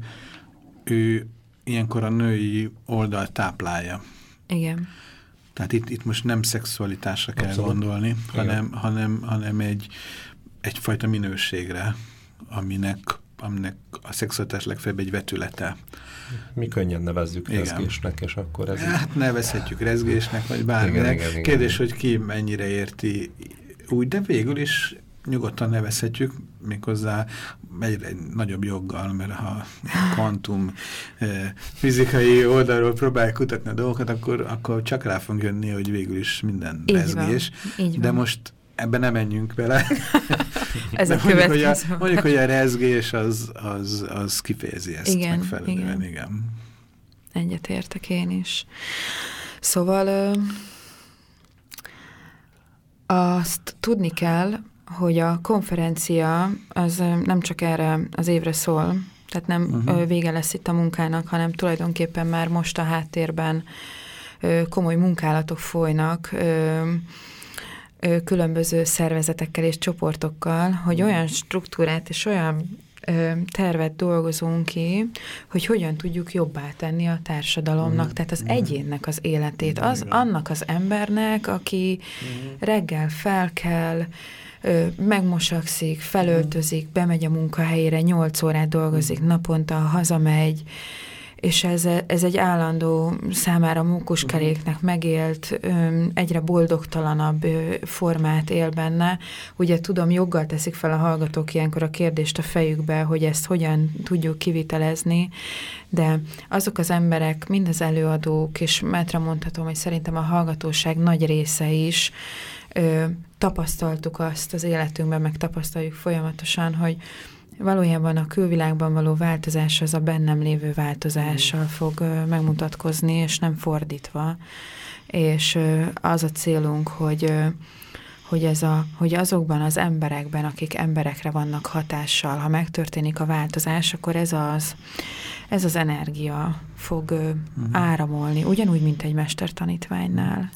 ő ilyenkor a női oldal táplálja. Igen. Tehát itt, itt most nem szexualitásra kell Abszolút. gondolni, hanem, hanem, hanem egy, egyfajta minőségre, aminek, aminek a szexualitás legfeljebb egy vetülete. Mi könnyen nevezzük igen. rezgésnek, és akkor ez... Hát nevezhetjük rezgésnek, vagy bárminek. Igen, igen, igen. Kérdés, hogy ki mennyire érti úgy, de végül is nyugodtan nevezhetjük, méghozzá egyre nagyobb joggal, mert ha kvantum eh, fizikai oldalról próbálják kutatni a dolgokat, akkor, akkor csak rá fog jönni, hogy végül is minden így rezgés. Van, így de van. most ebben nem menjünk bele. (laughs) Ez a mondjuk, hogy a, mondjuk, hogy a rezgés az, az, az kifejezi ezt igen, megfelelően. Igen. igen. Egyetértek én is. Szóval azt tudni kell, hogy a konferencia az nem csak erre az évre szól, Tehát nem uh-huh. vége lesz itt a munkának, hanem tulajdonképpen már most a háttérben komoly munkálatok folynak, különböző szervezetekkel és csoportokkal, hogy olyan struktúrát és olyan tervet dolgozunk ki, hogy hogyan tudjuk jobbá tenni a társadalomnak, mm. tehát az mm. egyénnek az életét, az annak az embernek, aki mm. reggel fel kell, megmosakszik, felöltözik, bemegy a munkahelyére, nyolc órát dolgozik naponta, hazamegy, és ez, ez egy állandó számára mókuskeréknek megélt, egyre boldogtalanabb formát él benne. Ugye tudom, joggal teszik fel a hallgatók ilyenkor a kérdést a fejükbe, hogy ezt hogyan tudjuk kivitelezni, de azok az emberek, mind az előadók, és metre mondhatom, hogy szerintem a hallgatóság nagy része is, tapasztaltuk azt az életünkben, meg tapasztaljuk folyamatosan, hogy Valójában a külvilágban való változás az a bennem lévő változással fog megmutatkozni, és nem fordítva. És az a célunk, hogy, hogy, ez a, hogy azokban az emberekben, akik emberekre vannak hatással, ha megtörténik a változás, akkor ez az, ez az energia fog uh-huh. áramolni, ugyanúgy, mint egy mestertanítványnál.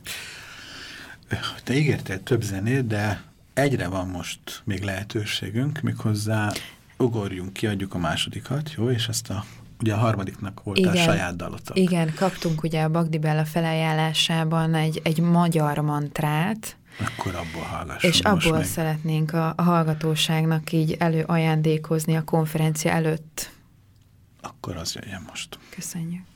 Te ígértél több zenét, de egyre van most még lehetőségünk, méghozzá ugorjunk, kiadjuk a másodikat, jó? És ezt a Ugye a harmadiknak volt a saját dalotok. Igen, kaptunk ugye a Bagdi Bella felajánlásában egy, egy magyar mantrát, akkor abból hallgassunk És abból meg. szeretnénk a, a hallgatóságnak így előajándékozni a konferencia előtt. Akkor az jöjjön most. Köszönjük.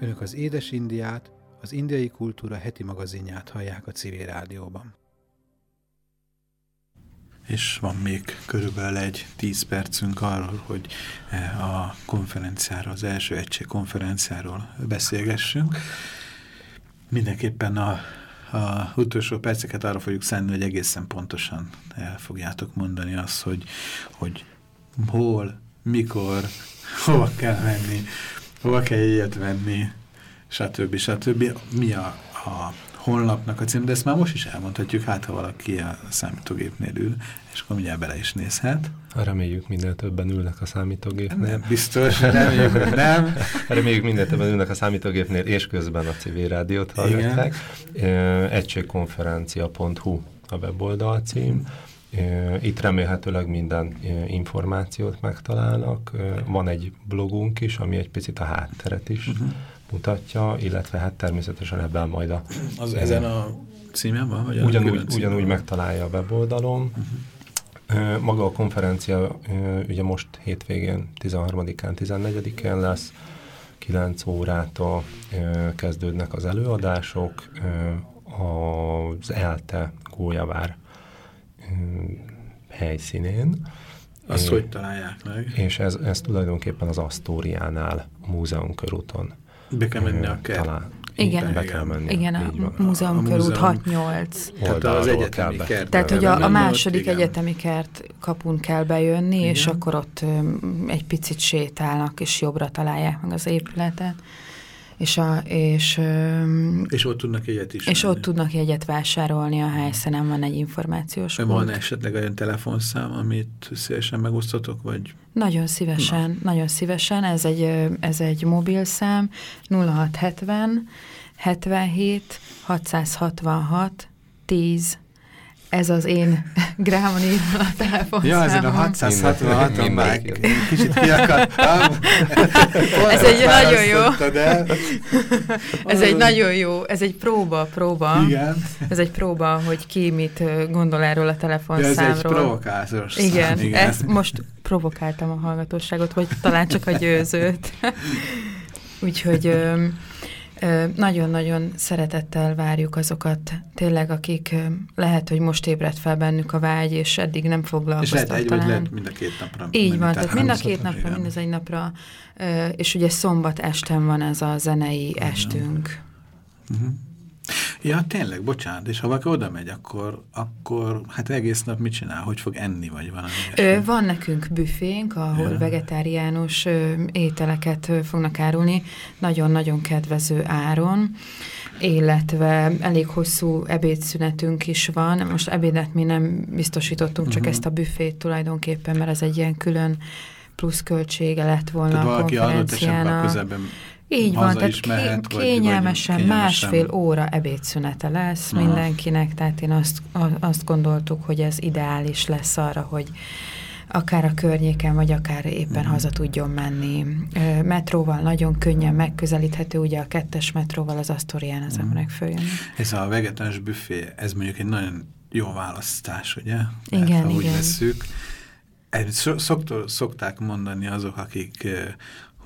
Önök az Édes Indiát, az Indiai Kultúra heti magazinját hallják a civil rádióban. És van még körülbelül egy tíz percünk arról, hogy e, a konferenciáról, az első egység konferenciáról beszélgessünk. Mindenképpen a a utolsó perceket arra fogjuk szenni, hogy egészen pontosan el fogjátok mondani azt, hogy, hogy hol, mikor, hova kell menni, hova kell ilyet venni, stb. stb. Mi a, a honlapnak a cím, de ezt már most is elmondhatjuk, hát ha valaki a számítógépnél ül, és akkor mindjárt bele is nézhet. Reméljük minél többen ülnek a számítógépnél. Nem, biztos, reméljük, hogy nem. Reméljük minél többen ülnek a számítógépnél, és közben a civil rádiót hallgatják. Egységkonferencia.hu a weboldal cím. Itt remélhetőleg minden információt megtalálnak. Van egy blogunk is, ami egy picit a hátteret is uh mhm. -huh. Mutatja, illetve hát természetesen ebben majd a... Az ezen a címen van? Vagy ugyanúgy, ugyanúgy megtalálja a weboldalon. Uh mhm. -huh. Maga a konferencia ugye most hétvégén 13-án, 14-én lesz, 9 órától kezdődnek az előadások, az ELTE Gólyavár helyszínén. Azt hogy találják meg? És ez, ez tulajdonképpen az Asztóriánál, a múzeum körúton. Be kell menni a kert. Talán, igen, be kell menni. Igen, a múzeum a körút 6-8. Tehát az egyetemi kert. Tehát, hogy a, a második igen. egyetemi kert kapun kell bejönni, igen. és akkor ott um, egy picit sétálnak, és jobbra találják meg az épületet. És, a, és, és ott tudnak egyet is. És menni. ott tudnak egyet vásárolni a helyszínen, van egy információs pont. Van esetleg olyan telefonszám, amit szívesen megosztotok, vagy? Nagyon szívesen, Na. nagyon szívesen. Ez egy, ez egy mobilszám, 0670 77 666 10 ez az én (laughs) Grámon írva a telefonszámom. Ja, ezen a 666-on már kicsit kiakadtam. ez egy (laughs) (laughs) nagyon jó. ez egy nagyon jó, ez egy próba, próba. Igen. Ez egy próba, hogy ki mit gondol erről a telefonszámról. Ja, ez egy provokációs igen, szám, igen. Ezt most provokáltam a hallgatóságot, vagy talán csak a győzőt. Úgyhogy nagyon-nagyon szeretettel várjuk azokat, tényleg, akik lehet, hogy most ébredt fel bennük a vágy, és eddig nem foglalkoztak És lehet, talán. lehet mind a két napra. Így van, tehát mind a két napra, mind az egy napra, és ugye szombat esten van ez a zenei estünk. Uh mhm. -huh. Ja, tényleg, bocsánat, és ha valaki oda megy, akkor, akkor hát egész nap mit csinál? Hogy fog enni, vagy valami Ö, Van nekünk büfénk, ahol ja. vegetáriánus ö, ételeket ö, fognak árulni, nagyon-nagyon kedvező áron, illetve elég hosszú ebédszünetünk is van. Most ebédet mi nem biztosítottunk, uh -huh. csak mhm. ezt a büfét tulajdonképpen, mert ez egy ilyen külön pluszköltsége lett volna Tehát a konferenciának. Így van, tehát mehet, kényelmesen vagy, vagy másfél óra ebédszünete lesz Aha. mindenkinek, tehát én azt, azt gondoltuk, hogy ez ideális lesz arra, hogy akár a környéken, vagy akár éppen mm. haza tudjon menni. Metróval nagyon könnyen megközelíthető, ugye a kettes metróval az Asztorián az mm. emberek följön. Ez a vegetáns büfé, ez mondjuk egy nagyon jó választás, ugye? Mert igen, ha igen. Veszük, Szoktól, szokták mondani azok, akik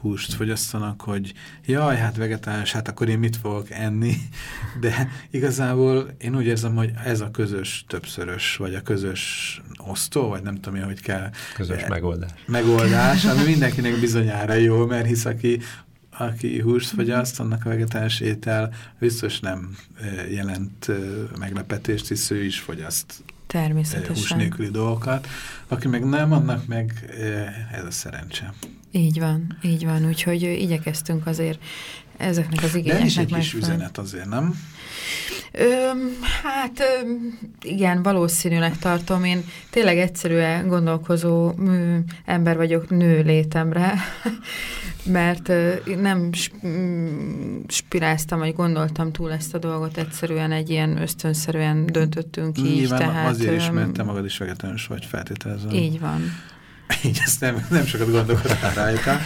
húst fogyasztanak, hogy jaj, hát vegetáris, hát akkor én mit fogok enni, (laughs) de igazából én úgy érzem, hogy ez a közös többszörös, vagy a közös osztó, vagy nem tudom én, hogy kell. Közös e megoldás. Megoldás, ami (laughs) mindenkinek bizonyára jó, mert hisz aki aki húst fogyaszt, annak a vegetáris étel biztos nem jelent meglepetést, hisz ő is fogyaszt Természetesen. hús nélküli dolgokat. Aki meg nem, annak meg ez a szerencse. Így van, így van, úgyhogy igyekeztünk azért ezeknek az igényeknek. De is egy kis üzenet azért, nem? Ö, hát ö, igen, valószínűleg tartom. Én tényleg egyszerűen gondolkozó mű, ember vagyok nő létemre, (laughs) mert ö, nem spiráztam, vagy gondoltam túl ezt a dolgot, egyszerűen egy ilyen ösztönszerűen döntöttünk így. Nyilván tehát, azért is, mert te magad is vegetánus vagy feltételezem. Így van. (laughs) Így ezt nem, nem sokat gondolkodtál rajta.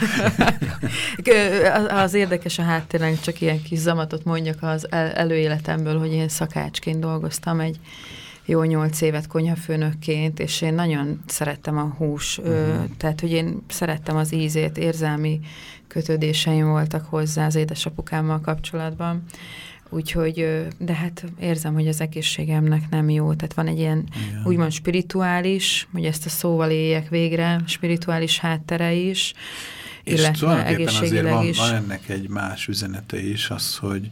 az érdekes a háttérnek, csak ilyen kis zamatot mondjak az el, előéletemből, hogy én szakácsként dolgoztam egy jó nyolc évet konyhafőnökként, és én nagyon szerettem a hús, uh -huh. tehát hogy én szerettem az ízét, érzelmi kötődéseim voltak hozzá az édesapukámmal kapcsolatban. Úgyhogy, de hát érzem, hogy az egészségemnek nem jó. Tehát van egy ilyen Igen. úgymond spirituális, hogy ezt a szóval éljek végre, spirituális háttere is, és illetve egészségileg van, is. van ennek egy más üzenete is, az, hogy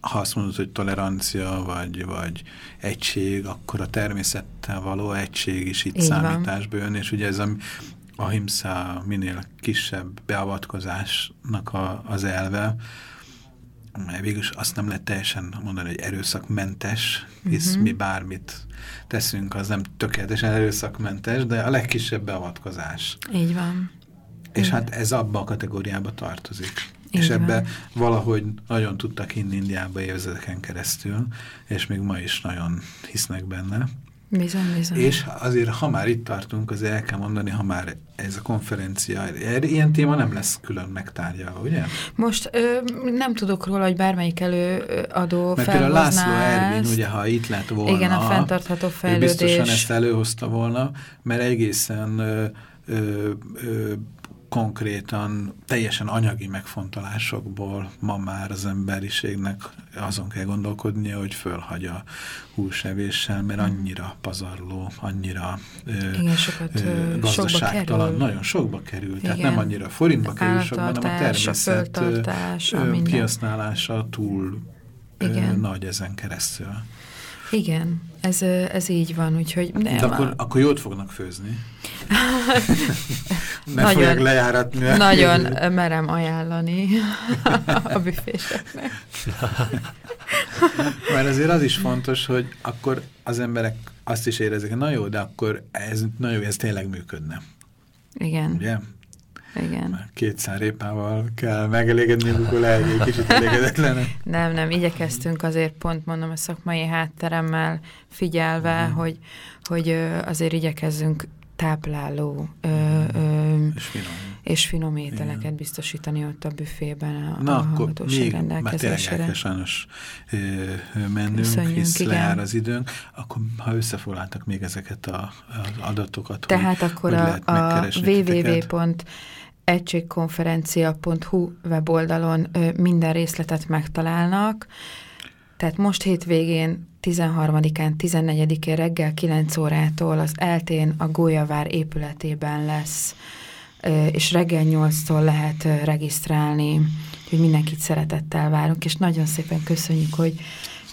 ha azt mondod, hogy tolerancia vagy, vagy egység, akkor a természettel való egység is itt Így számításba jön, és ugye ez a, a himsza minél kisebb beavatkozásnak a, az elve, végülis azt nem lehet teljesen mondani, hogy erőszakmentes, hisz uh mhm. -huh. mi bármit teszünk, az nem tökéletesen erőszakmentes, de a legkisebb beavatkozás. Így van. És hát ez abba a kategóriába tartozik. Így és ebbe van. valahogy nagyon tudtak hinni Indiába évzedeken keresztül, és még ma is nagyon hisznek benne. Bizony, bizony. És azért, ha már itt tartunk, azért el kell mondani, ha már ez a konferencia, ilyen téma nem lesz külön megtárgyalva, ugye? Most ö, nem tudok róla, hogy bármelyik előadó Mert például László Ervin, ugye, ha itt lett volna, igen, a fenntartható fejlődés. biztosan ezt előhozta volna, mert egészen ö, ö, ö, konkrétan, teljesen anyagi megfontolásokból ma már az emberiségnek azon kell gondolkodnia, hogy fölhagy a húsevéssel, mert hmm. annyira pazarló, annyira Igen, sokat, ö, gazdaságtalan, sokba nagyon sokba kerül. Igen. Tehát nem annyira forintba kerül sokba, hanem a természet a kihasználása túl Igen. nagy ezen keresztül. Igen, ez, ez így van, úgyhogy nem. De akkor, akkor jót fognak főzni. (laughs) ne nagyon, lejáratni. Nagyon merem ajánlani (laughs) a büféseknek. (laughs) Mert azért az is fontos, hogy akkor az emberek azt is érezik, na jó, de akkor ez, na jó, ez tényleg működne. Igen. Ugye? Igen. Már két szárépával kell megelégedni, akkor lehet egy kicsit elégedetlen. (laughs) nem, nem, igyekeztünk azért pont mondom a szakmai hátteremmel figyelve, mhm. -huh. hogy, hogy azért igyekezzünk tápláló ö, ö, és, finom. és finom ételeket Igen. biztosítani ott a büfében a, Na, a akkor még, már tényleg sajnos ö, mennünk, Köszönjünk, hisz igen. lejár az időnk, akkor ha összefoglaltak még ezeket a, az adatokat, Tehát hogy, akkor hogy a, a www egységkonferencia.hu weboldalon minden részletet megtalálnak. Tehát most hétvégén 13-án, 14-én reggel 9 órától az eltén a Gólyavár épületében lesz, és reggel 8-tól lehet regisztrálni, hogy mindenkit szeretettel várunk, és nagyon szépen köszönjük, hogy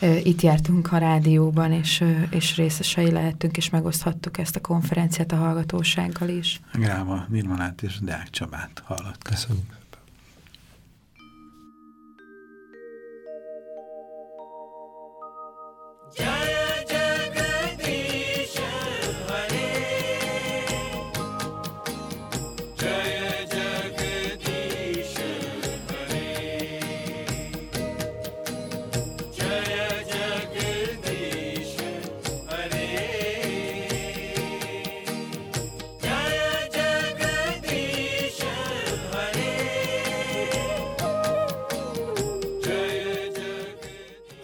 itt jártunk a rádióban, és, és részesei lehettünk, és megoszthattuk ezt a konferenciát a hallgatósággal is. Gráva Nirmanát és Deák Csabát hallott. Köszönjük.